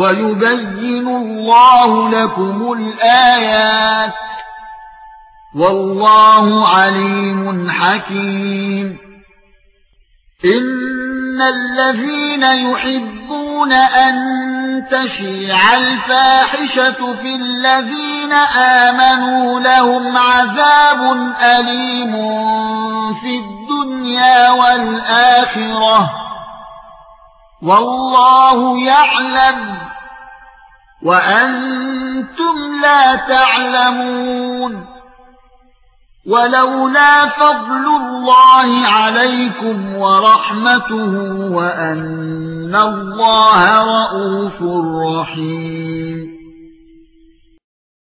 ويبين الله لكم الآيات والله عليم حكيم. إن الذين يحبون أن تشيع الفاحشة في الذين آمنوا لهم عذاب أليم في الدنيا والآخرة. والله يعلم وأنتم لا تعلمون ولولا فضل الله عليكم ورحمته وأن الله رؤوف رحيم